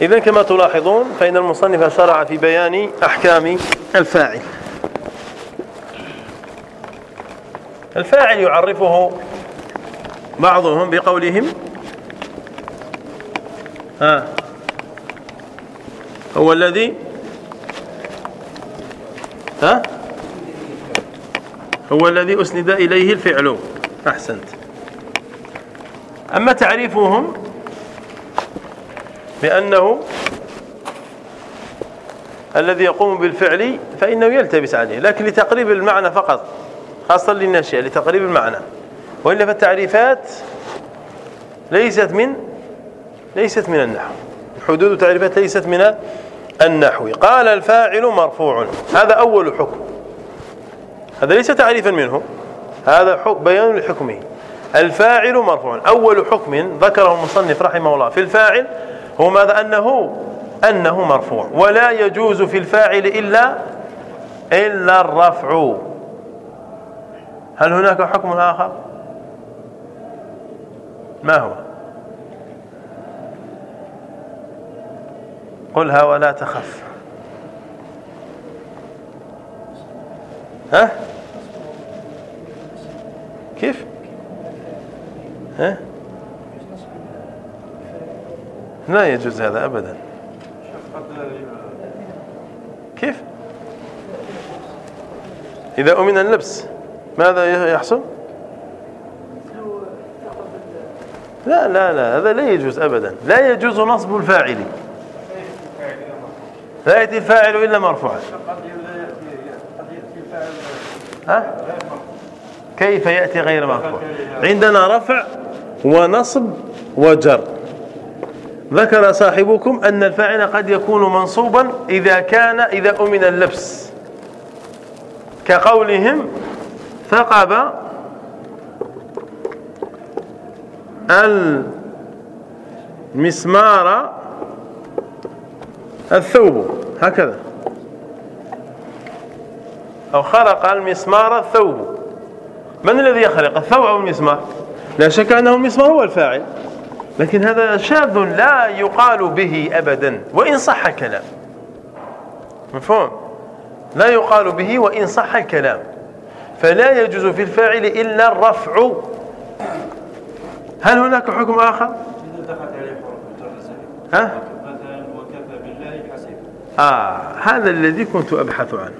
إذا كما تلاحظون فإن المصنف شرع في بيان أحكام الفاعل. الفاعل يعرفه بعضهم بقولهم. ها. هو الذي ها. هو الذي أسند إليه الفعل. أحسنت. أما تعريفهم بأنه الذي يقوم بالفعل فإنه يلتبس عليه لكن لتقريب المعنى فقط خاصة للناشئة لتقريب المعنى. وإلا فالتعريفات ليست من ليست من النحو. حدود التعريفات ليست من النحو. قال الفاعل مرفوع. هذا أول حكم. هذا ليس تعريفا منه. هذا بيان لحكمه. الفاعل مرفوع. أول حكم ذكره المصنف رحمه الله في الفاعل هو ماذا؟ أنه أنه مرفوع. ولا يجوز في الفاعل إلا إلا الرفع. هل هناك حكم آخر؟ ما هو؟ قلها ولا تخف. ها؟ كيف؟ ها؟ لا يجوز هذا أبدا. كيف؟ إذا أمن اللبس ماذا يحصل؟ لا لا لا هذا لا يجوز أبدا. لا يجوز نصب الفاعل. لا يأتي الفاعل إلا مرفوعا. ها؟ كيف يأتي غير مرفوع؟ عندنا رفع ونصب وجر. ذكر صاحبكم أن الفاعل قد يكون منصوبا إذا كان إذا أمن اللبس. كقولهم ثقب المسمار الثوب. هكذا. أو خلق المسمار الثوب. من الذي يخلق الثوب أو المسمار؟ لا شك أنه المسمار هو الفاعل. لكن هذا شاذ لا يقال به أبدا وإن صح الكلام مفهوم؟ لا يقال به وإن صح الكلام فلا يجوز في الفاعل إلا الرفع. هل هناك حكم آخر؟ ها؟ آه هذا الذي كنت أبحث عنه.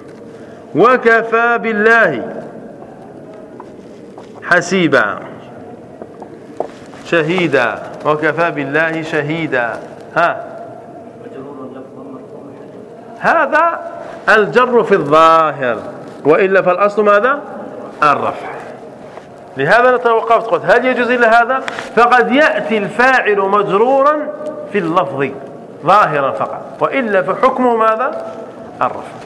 وكفى بالله حسيبا. شهيدا. وكفى بالله شهيدا. ها. هذا الجر في الظاهر. وإلا فالأصل ماذا؟ الرفع. لهذا أنا توقفت قلت هل يجوز إلا هذا؟ فقد يأتي الفاعل مجرورا في اللفظ. ظاهرا فقط. وإلا فحكمه ماذا؟ الرفع.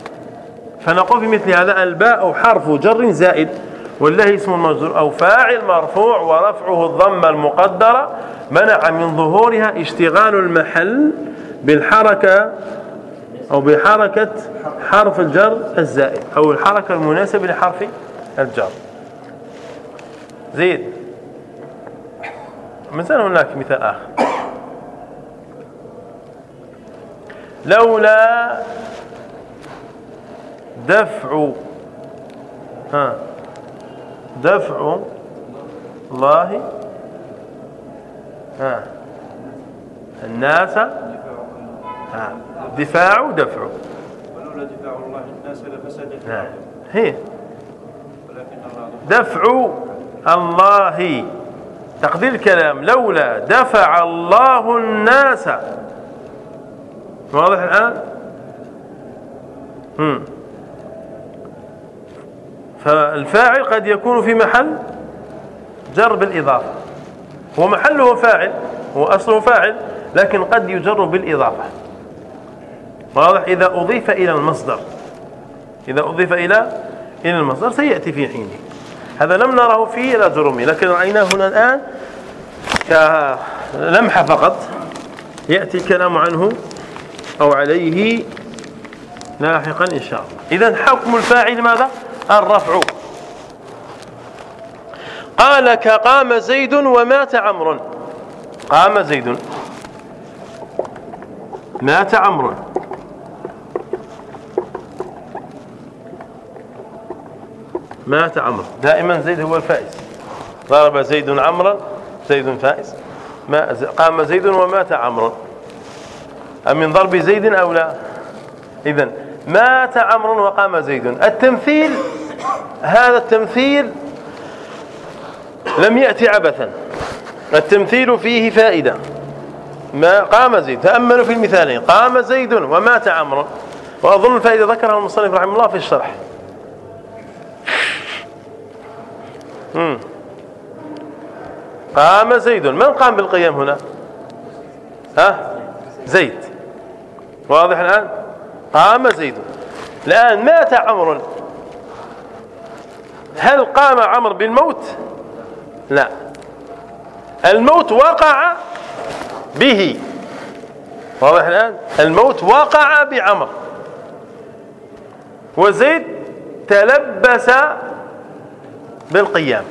فنقول في مثل هذا الباء حرف جر زائد. والله اسم المجرور أو فاعل مرفوع ورفعه الضمة المقدرة منع من ظهورها اشتغال المحل بالحركة أو بحركة حرف الجر الزائد أو الحركة المناسبة لحرف الجر. زيد. مثلا هناك مثال آخر؟ لولا دفع ها. دفع الله ها الناس ها دفاع ودفع. ولولا دفاع الله الناس لفسدت نعم هي. دفع الله. تقدير الكلام لولا دفع الله الناس. واضح الآن؟ هم. فالفاعل قد يكون في محل جر بالإضافة. هو محله فاعل هو أصله فاعل لكن قد يجر بالإضافة. واضح؟ إذا أضيف إلى المصدر. إذا أضيف إلى إلى المصدر سيأتي في حينه. هذا لم نره في الأجرمي لكن رأيناه هنا الآن كلمحة فقط. يأتي الكلام عنه أو عليه لاحقا إن شاء الله. إذا حكم الفاعل ماذا؟ الرفع. قال كقام زيد ومات عمرو. قام زيد. مات عمرو. مات عمرو. دائما زيد هو الفائز. ضرب زيد عمرا زيد فائز. ما قام زيد ومات عمرو. من ضرب زيد أو لا؟ إذا مات عمرو وقام زيد. التمثيل هذا التمثيل لم يأتي عبثا. التمثيل فيه فائدة. ما قام زيد تأملوا في المثالين. قام زيد ومات عمرو. وأظن الفائدة ذكرها المصنف رحمه الله في الشرح. قام زيد. من قام بالقيام هنا؟ ها؟ زيد. واضح الآن؟ قام زيد. الآن مات عمرو. هل قام عمرو بالموت؟ لا. الموت وقع به. واضح الآن؟ الموت وقع بعمر وزيد تلبس بالقيام.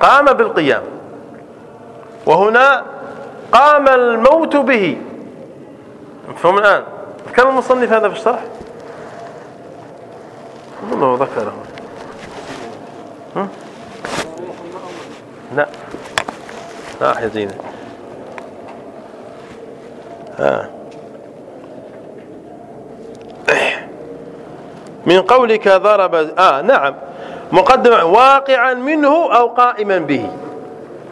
قام بالقيام. وهنا قام الموت به. مفهوم الآن؟ كم المصنف هذا في الشرح؟ الله ذكره. لا. لا يا زينة ها. من قولك ضرب آه نعم. مقدمة واقعا منه أو قائما به.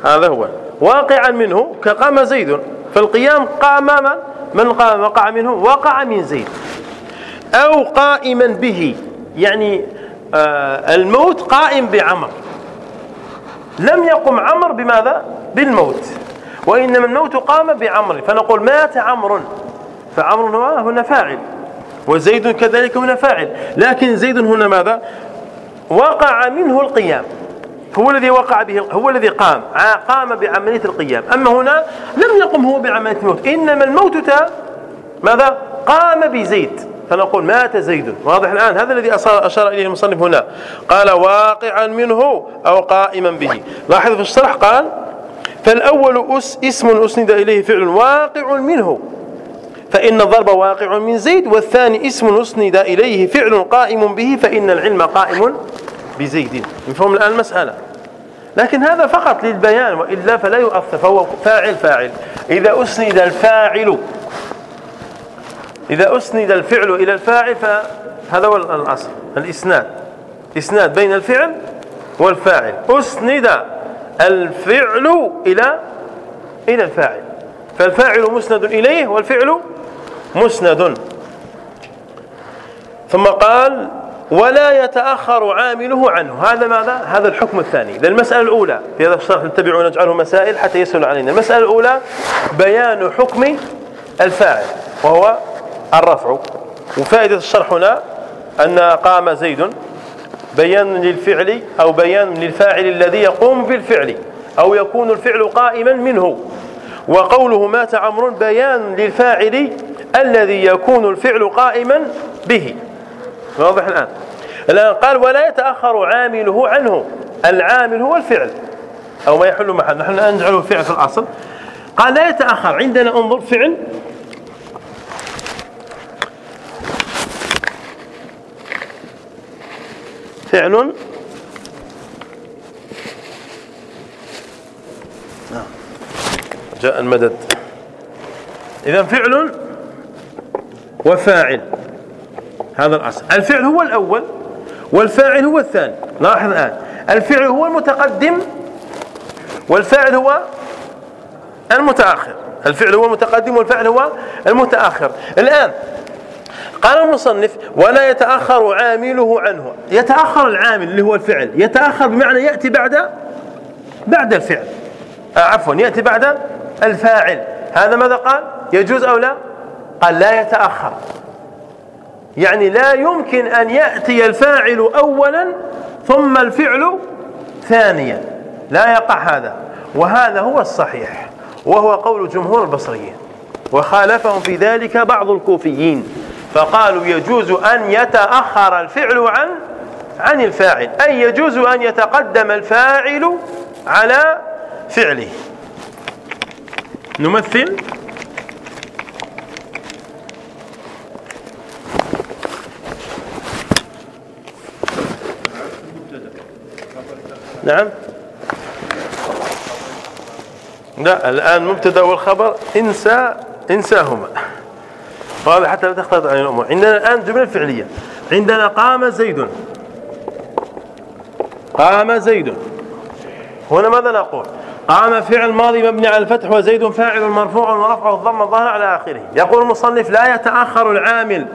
هذا هو. واقعا منه كقام زيد. فالقيام قام من؟ من قام؟ وقع منه. وقع من زيد. أو قائما به. يعني آه الموت قائم بعمر. لم يقم عمر بماذا؟ بالموت. وإنما الموت قام بعمر. فنقول مات عمر. فعمر هنا فاعل. وزيد كذلك هنا فاعل. لكن زيد هنا ماذا؟ وقع منه القيام. هو الذي وقع به هو الذي قام. قام بعملية القيام. أما هنا لم يقم هو بعملية الموت. إنما الموت ماذا؟ قام بزيد. فنقول مات زيد. واضح الآن؟ هذا الذي أشار إليه المصنف هنا. قال واقعا منه أو قائما به. لاحظ في الشرح قال فالأول أس اسم أسند إليه فعل واقع منه. فإن الضرب واقع من زيد والثاني اسم أسند إليه فعل قائم به فإن العلم قائم بزيد. مفهوم الآن المسألة؟ لكن هذا فقط للبيان وإلا فلا يؤثر فهو فاعل فاعل. إذا أسند الفاعل إذا أسند الفعل إلى الفاعل فهذا هو الأصل الإسناد. إسناد بين الفعل والفاعل. أسند الفعل إلى إلى الفاعل. فالفاعل مسند إليه والفعل مسند. ثم قال ولا يتأخر عامله عنه. هذا ماذا؟ هذا الحكم الثاني. للمسألة الأولى في هذا الشرح نتبع ونجعله مسائل حتى يسهل علينا. المسألة الأولى بيان حكم الفاعل وهو الرفع. وفائدة الشرح هنا أن قام زيد بيان للفعل أو بيان للفاعل الذي يقوم بالفعل أو يكون الفعل قائما منه. وقوله مات عمرو بيان للفاعل الذي يكون الفعل قائما به. واضح الآن؟ الآن قال ولا يتأخر عامله عنه. العامل هو الفعل. أو ما يحل محل. نحن نجعله فعل في الأصل. قال لا يتأخر. عندنا انظر فعل. فعل. جاء المدد. إذا فعل وفاعل. هذا الأصل. الفعل هو الأول والفاعل هو الثاني. لاحظ الآن. الفعل هو المتقدم والفاعل هو المتأخر. الفعل هو المتقدم والفعل هو المتأخر. الآن قال المصنف ولا يتأخر عامله عنه. يتأخر العامل اللي هو الفعل. يتأخر بمعنى يأتي بعد بعد الفعل. آه عفوا يأتي بعد الفاعل. هذا ماذا قال؟ يجوز أو لا؟ قال لا يتأخر. يعني لا يمكن أن يأتي الفاعل أولا ثم الفعل ثانيا. لا يقع هذا. وهذا هو الصحيح. وهو قول جمهور البصريين. وخالفهم في ذلك بعض الكوفيين. فقالوا يجوز أن يتأخر الفعل عن عن الفاعل أي يجوز أن يتقدم الفاعل على فعله. نمثل. نعم. لا الآن مبتدا والخبر انسى انساهما. واضح حتى لا تختلط عن الأمور. عندنا الآن جملة فعلية. عندنا قام زيد. قام زيد. هنا ماذا نقول؟ قام فعل ماضي مبني على الفتح وزيد فاعل مرفوع ورفعه الضم الظاهر على آخره. يقول المصنف لا يتأخر العامل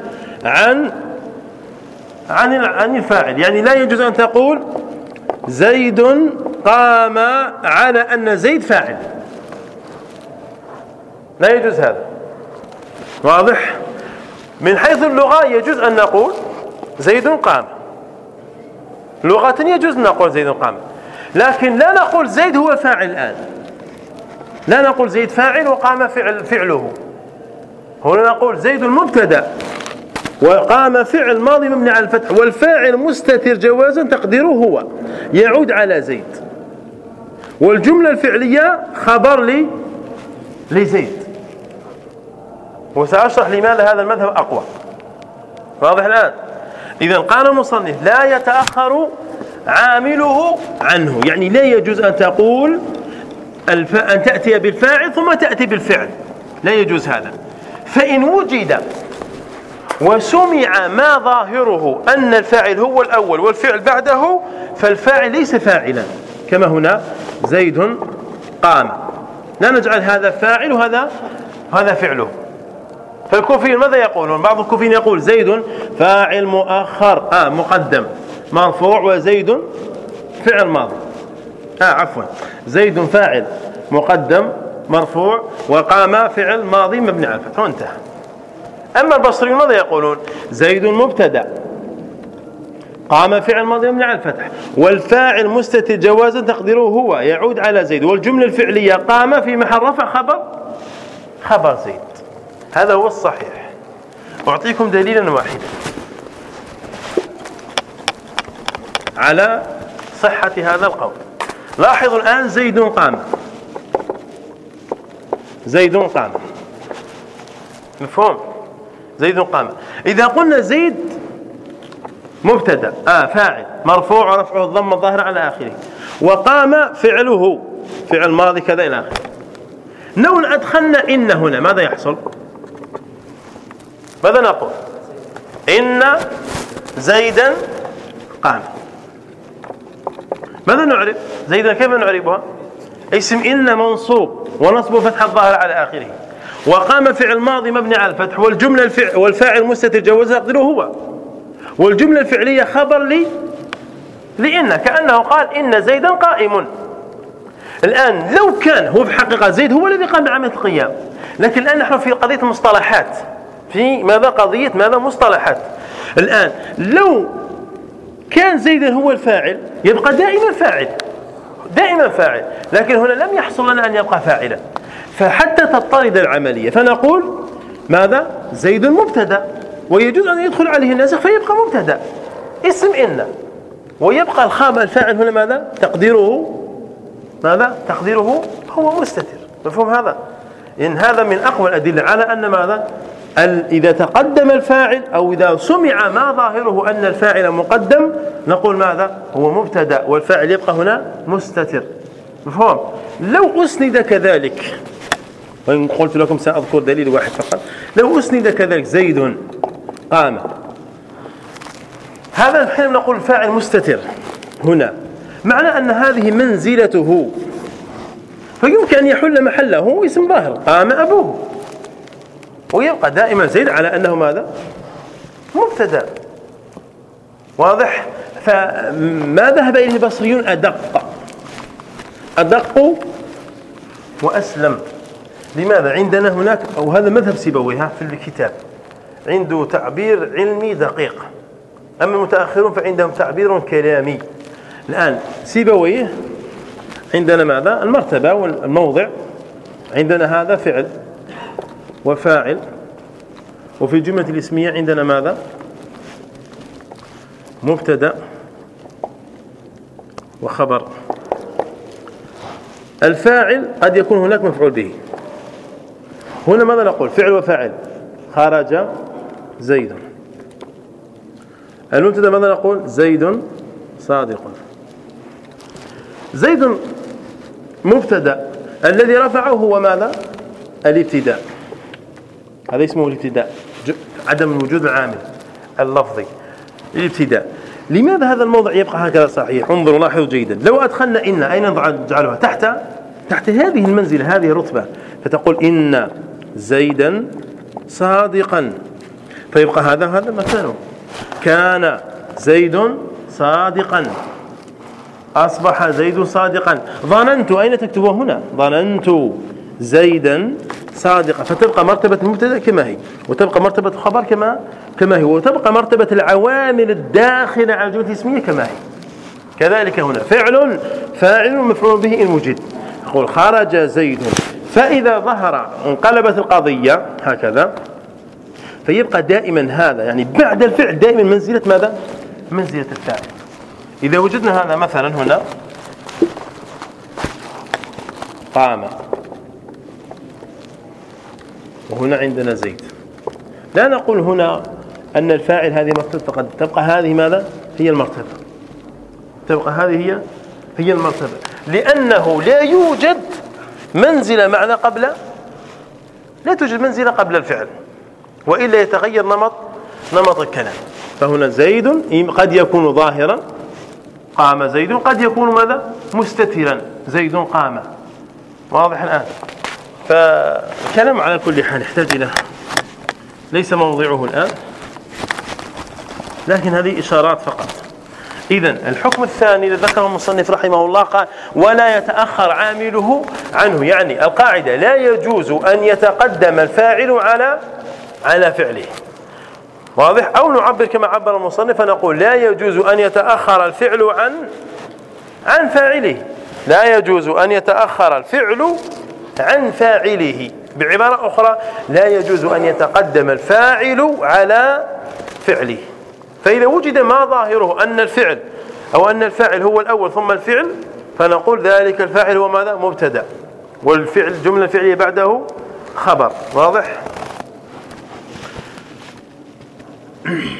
عن عن عن الفاعل. يعني لا يجوز أن تقول زيد قام على أن زيد فاعل. لا يجوز هذا. واضح؟ من حيث اللغة يجوز أن نقول زيد قام. لغة يجوز أن نقول زيد قام. لكن لا نقول زيد هو فاعل الآن لا نقول زيد فاعل وقام فعل فعله. هنا نقول زيد المبتدأ. وقام فعل ماضي مبني على الفتح. والفاعل مستتر جوازا تقديره هو. يعود على زيد. والجملة الفعلية خبر لي لزيد. وسأشرح لماذا هذا المذهب أقوى. واضح الآن؟ إذا قال المصنف لا يتأخر عامله عنه. يعني لا يجوز أن تقول الف... أن تأتي بالفاعل ثم تأتي بالفعل. لا يجوز هذا. فإن وجد وسمع ما ظاهره أن الفاعل هو الأول والفعل بعده فالفاعل ليس فاعلا. كما هنا زيد قام. لا نجعل هذا فاعل وهذا هذا فعله. فالكوفيين ماذا يقولون؟ بعض الكوفيين يقول زيد فاعل مؤخر آه مقدم مرفوع وزيد فعل ماضي. آه عفوا. زيد فاعل مقدم مرفوع وقام فعل ماضي مبني على الفتح وانتهى أما البصريون ماذا يقولون؟ زيد مبتدأ. قام فعل ماضي مبني على الفتح. والفاعل مستتر جوازا تقديره هو يعود على زيد. والجملة الفعلية قام في محل رفع خبر خبر زيد. هذا هو الصحيح. أعطيكم دليلا واحدا. على صحة هذا القول. لاحظوا الآن زيد قام. زيد قام. مفهوم؟ زيد قام. إذا قلنا زيد مبتدأ آه فاعل مرفوع ورفعه الضم الظاهر على آخره. وقام فعله فعل ماضي كذا إلى آخره. لو أدخلنا إن هنا ماذا يحصل؟ ماذا نقول؟ إن زيدا قام ماذا نعرف زيدا كيف نعرفها اسم إن منصوب ونصب فتح الظاهر على آخره. وقام فعل ماضي مبني على الفتح والجملة الفعل والفاعل مستتر جوز تقديره هو. والجملة الفعلية خبر لي لإن كأنه قال إن زيدا قائم. الآن لو كان هو في حقيقة زيد هو الذي قام بعملية القيام لكن الآن نحن في قضية المصطلحات في ماذا قضية ماذا مصطلحات. الآن لو كان زيدا هو الفاعل يبقى دائما فاعل دائما فاعل لكن هنا لم يحصل لنا أن يبقى فاعلا. فحتى تضطرد العملية فنقول ماذا؟ زيد مبتدأ ويجوز أن يدخل عليه الناسخ فيبقى مبتدأ. اسم إن ويبقى الخام الفاعل هنا ماذا؟ تقديره ماذا؟ تقديره هو مستتر. مفهوم هذا؟ إن هذا من أقوى الأدلة على أن ماذا؟ إذا تقدم الفاعل أو إذا سمع ما ظاهره أن الفاعل مقدم نقول ماذا؟ هو مبتدأ والفاعل يبقى هنا مستتر. مفهوم؟ لو أسند كذلك وإن قلت لكم سأذكر دليل واحد فقط لو أسند كذلك زيد قام. هذا الحين نقول الفاعل مستتر هنا. معنى أن هذه منزلته فيمكن أن يحل محله اسم ظاهر قام أبوه. ويبقى دائما زيد على أنه ماذا؟ مبتدأ. واضح؟ فما ذهب إليه البصريون أدق. أدق وأسلم. لماذا؟ عندنا هناك أو هذا مذهب سيبويها في الكتاب. عنده تعبير علمي دقيق. أما المتأخرون فعندهم تعبير كلامي. الآن سيبويه عندنا ماذا؟ المرتبة والموضع. عندنا هذا فعل. وفاعل. وفي الجملة الاسمية عندنا ماذا؟ مبتدأ وخبر. الفاعل قد يكون هناك مفعول به. هنا ماذا نقول؟ فعل وفاعل. خرج زيد. المبتدا ماذا نقول؟ زيد صادق. زيد مبتدأ. الذي رفعه هو ماذا؟ الابتداء. هذا اسمه الابتداء عدم وجود العامل اللفظي الابتداء. لماذا هذا الموضع يبقى هكذا صحيح؟ انظروا لاحظوا جيدا. لو أدخلنا إن أين نجعلها؟ تحت تحت هذه المنزلة هذه الرتبة. فتقول إن زيدا صادقا. فيبقى هذا هذا مثله. كان زيد صادقا. أصبح زيد صادقا. ظننت أين تكتبه هنا؟ ظننت. زيدا صادقا. فتبقى مرتبة المبتدأ كما هي وتبقى مرتبة الخبر كما كما هي وتبقى مرتبة العوامل الداخلة على الجملة الإسمية كما هي. كذلك هنا فعل فاعل مفعول به إن وجد. يقول خرج زيد. فإذا ظهر انقلبت القضية هكذا. فيبقى دائما هذا يعني بعد الفعل دائما منزلة ماذا؟ منزلة الفاعل. إذا وجدنا هذا مثلا هنا قام. وهنا عندنا زيد. لا نقول هنا أن الفاعل هذه مرتبة قد تبقى هذه ماذا؟ هي المرتبة. تبقى هذه هي هي المرتبة. لأنه لا يوجد منزلة معنى قبل لا توجد منزلة قبل الفعل وإلا يتغير نمط نمط الكلام. فهنا زيد قد يكون ظاهرا قام زيد قد يكون ماذا؟ مستترا. زيد قام. واضح الآن؟ فالكلام على كل حال يحتاج إلى ليس موضعه الآن. لكن هذه إشارات فقط. إذا الحكم الثاني الذي ذكره المصنف رحمه الله قال ولا يتأخر عامله عنه. يعني القاعدة لا يجوز أن يتقدم الفاعل على على فعله. واضح؟ أو نعبر كما عبر المصنف فنقول لا يجوز أن يتأخر الفعل عن عن فاعله. لا يجوز أن يتأخر الفعل عن فاعله. بعبارة أخرى لا يجوز أن يتقدم الفاعل على فعله. فإذا وجد ما ظاهره أن الفعل أو أن الفاعل هو الأول ثم الفعل فنقول ذلك الفاعل هو ماذا؟ مبتدأ. والفعل الجملة الفعلية بعده خبر. واضح؟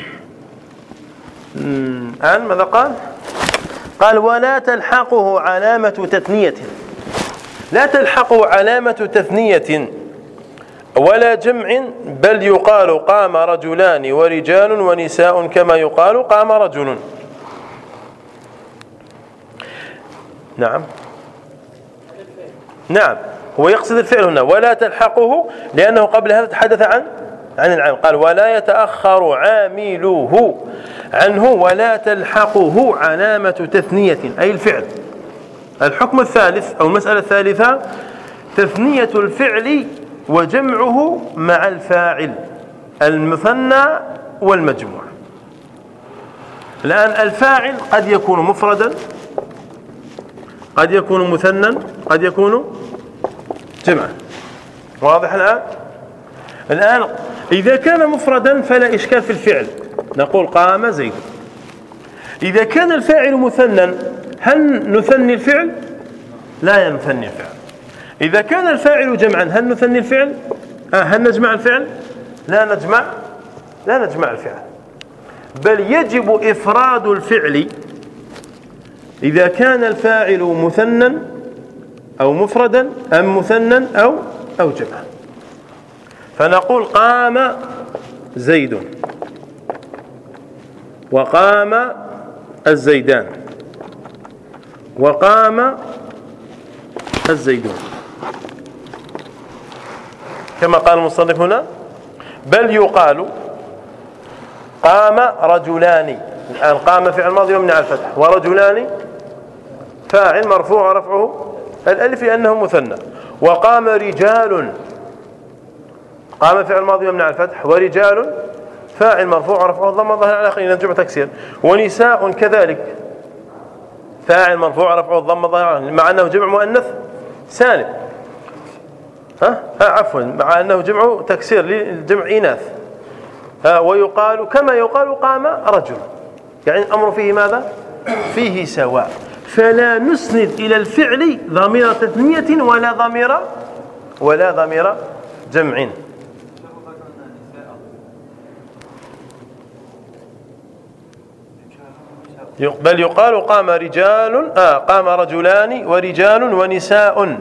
الآن ماذا قال؟ قال ولا تلحقه علامة تثنية. لا تلحقه علامة تثنية ولا جمع بل يقال قام رجلان ورجال ونساء كما يقال قام رجل. نعم. نعم. هو يقصد الفعل هنا. ولا تلحقه لأنه قبل هذا تحدث عن عن العام. قال ولا يتأخر عامله عنه ولا تلحقه علامة تثنية أي الفعل. الحكم الثالث أو المسألة الثالثة تثنية الفعل وجمعه مع الفاعل المثنى والمجموع. الآن الفاعل قد يكون مفردا قد يكون مثنى قد يكون جمعا. واضح الآن؟ الآن إذا كان مفردا فلا إشكال في الفعل. نقول قام زيد. إذا كان الفاعل مثنى هل نثني الفعل؟ لا نثني الفعل. إذا كان الفاعل جمعا هل نثني الفعل؟ آه هل نجمع الفعل؟ لا نجمع لا نجمع الفعل. بل يجب إفراد الفعل إذا كان الفاعل مثنى أو مفردا أم مثنى أو أو جمعا. فنقول قام زيد. وقام الزيدان. وقام الزيدون. كما قال المصنف هنا بل يقال قام رجلان. الآن قام فعل ماضي يمنع الفتح. ورجلان فاعل مرفوع رفعه الألف لأنه مثنى. وقام رجال قام فعل ماضي يمنع الفتح. ورجال فاعل مرفوع رفعه الضم ظهر على اخره جمع تكسير. ونساء كذلك. فاعل مرفوع رفعه الضم ظهر مع أنه جمع مؤنث سالم. ها, ها عفوا مع أنه جمع تكسير للجمع إناث. ها ويقال كما يقال قام رجل. يعني الأمر فيه ماذا؟ فيه سواء. فلا نسند إلى الفعل ضمير تثنية ولا ضمير ولا ضمير جمع. بل يقال قام رجال آه قام رجلان ورجال ونساء.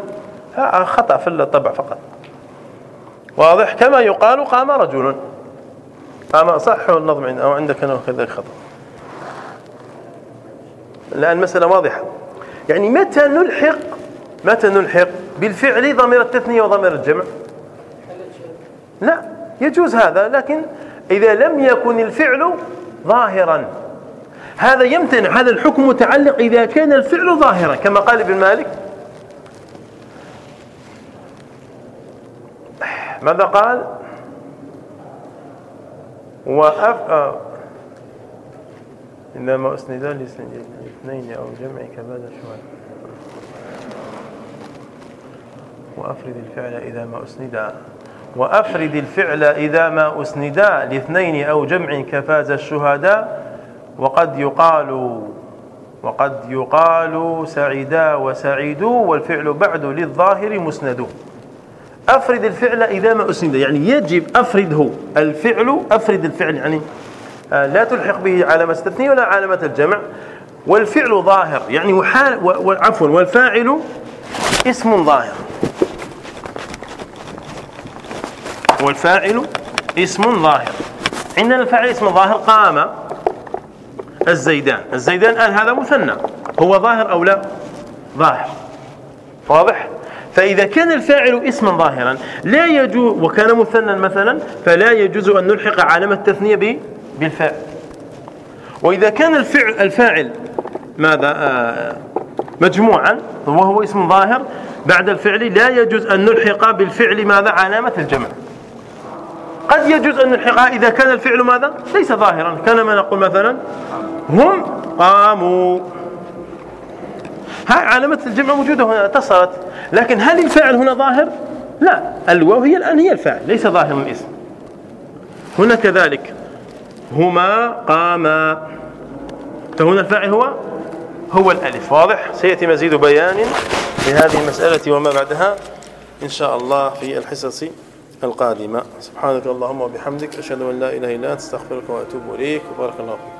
خطأ في الطبع فقط. واضح؟ كما يقال قام رجل. قام صح النظم أو عندك أنا كذلك خطأ. الآن المسألة واضحة. يعني متى نلحق متى نلحق بالفعل ضمير التثنية وضمير الجمع؟ لا يجوز هذا لكن إذا لم يكن الفعل ظاهرا. هذا يمتنع هذا الحكم متعلق إذا كان الفعل ظاهرا كما قال ابن مالك. ماذا قال؟ وأف... آه. إنما أسند لاثنين أو جمع كبعد شوال. وأفرد الفعل إذا ما أسند. وأفرد الفعل إذا ما أسند لاثنين أو جمع كفاز الشهداء. وقد يقال وقد يقال سعيدا وسعيدوا والفعل بعد للظاهر مسند. أفرد الفعل إذا ما أسند يعني يجب أفرده. الفعل أفرد الفعل يعني آه، لا تلحق به علامة التثنية ولا علامة الجمع والفعل ظاهر يعني عفوا والفاعل اسم ظاهر. والفاعل اسم ظاهر. عندنا الفاعل اسم ظاهر قام الزيدان. الزيدان الآن هذا مثنى. هو ظاهر أو لا؟ ظاهر. واضح؟ فإذا كان الفاعل اسما ظاهرا لا يجوز وكان مثنى مثلا فلا يجوز أن نلحق علامة التثنية بالفاعل وإذا كان الفعل الفاعل ماذا؟ آه مجموعا وهو اسم ظاهر بعد الفعل لا يجوز أن نلحق بالفعل ماذا؟ علامة الجمع. يجوز أن نلحقها إذا كان الفعل ماذا؟ ليس ظاهرا. كان ما نقول مثلا هم قاموا. هاي علامة الجمع موجودة هنا اتصلت. لكن هل الفاعل هنا ظاهر؟ لا. الواو هي الآن هي الفاعل ليس ظاهر الاسم. هنا كذلك. هما قاما. فهنا الفاعل هو هو الألف. واضح؟ سيأتي مزيد بيان لهذه المسألة وما بعدها إن شاء الله في الحصص القادمة. سبحانك اللهم وبحمدك أشهد أن لا إله إلا أنت أستغفرك وأتوب إليك. وبارك الله فيك.